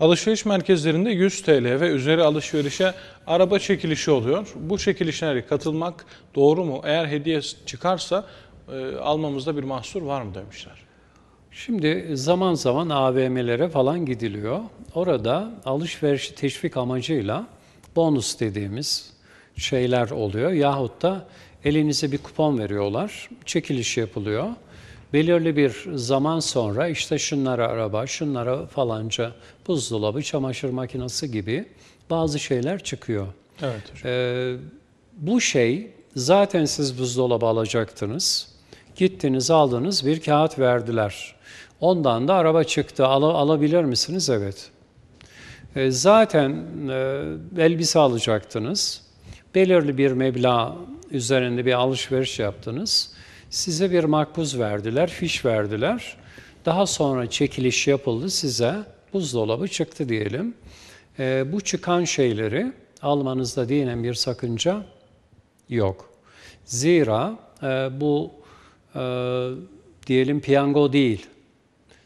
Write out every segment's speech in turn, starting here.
Alışveriş merkezlerinde 100 TL ve üzeri alışverişe araba çekilişi oluyor. Bu çekilişlere katılmak doğru mu? Eğer hediye çıkarsa e, almamızda bir mahsur var mı demişler. Şimdi zaman zaman AVM'lere falan gidiliyor. Orada alışverişi teşvik amacıyla bonus dediğimiz şeyler oluyor. Yahut da elinize bir kupon veriyorlar, çekiliş yapılıyor. Belirli bir zaman sonra işte şunlara araba, şunlara falanca buzdolabı, çamaşır makinesi gibi bazı şeyler çıkıyor. Evet. Ee, bu şey zaten siz buzdolabı alacaktınız. Gittiniz aldınız bir kağıt verdiler. Ondan da araba çıktı. Al, alabilir misiniz? Evet. Ee, zaten e, elbise alacaktınız. Belirli bir meblağ üzerinde bir alışveriş yaptınız. Size bir makbuz verdiler, fiş verdiler. Daha sonra çekiliş yapıldı size. Buzdolabı çıktı diyelim. Ee, bu çıkan şeyleri almanızda dinen bir sakınca yok. Zira e, bu e, diyelim piyango değil.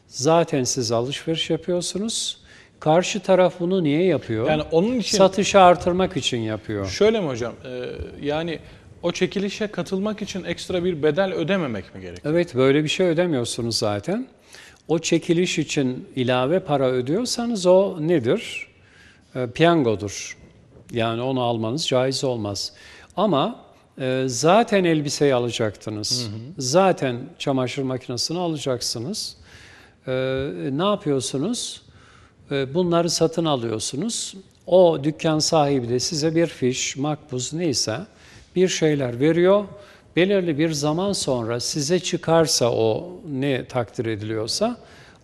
Zaten siz alışveriş yapıyorsunuz. Karşı taraf bunu niye yapıyor? Yani onun için Satışı artırmak için yapıyor. şöyle mi hocam? E, yani o çekilişe katılmak için ekstra bir bedel ödememek mi gerekiyor? Evet böyle bir şey ödemiyorsunuz zaten. O çekiliş için ilave para ödüyorsanız o nedir? E, piyangodur. Yani onu almanız caiz olmaz. Ama e, zaten elbiseyi alacaktınız. Zaten çamaşır makinesini alacaksınız. E, ne yapıyorsunuz? E, bunları satın alıyorsunuz. O dükkan sahibi de size bir fiş, makbuz neyse bir şeyler veriyor. Belirli bir zaman sonra size çıkarsa o ne takdir ediliyorsa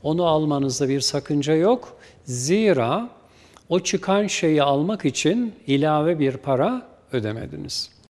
onu almanızda bir sakınca yok. Zira o çıkan şeyi almak için ilave bir para ödemediniz.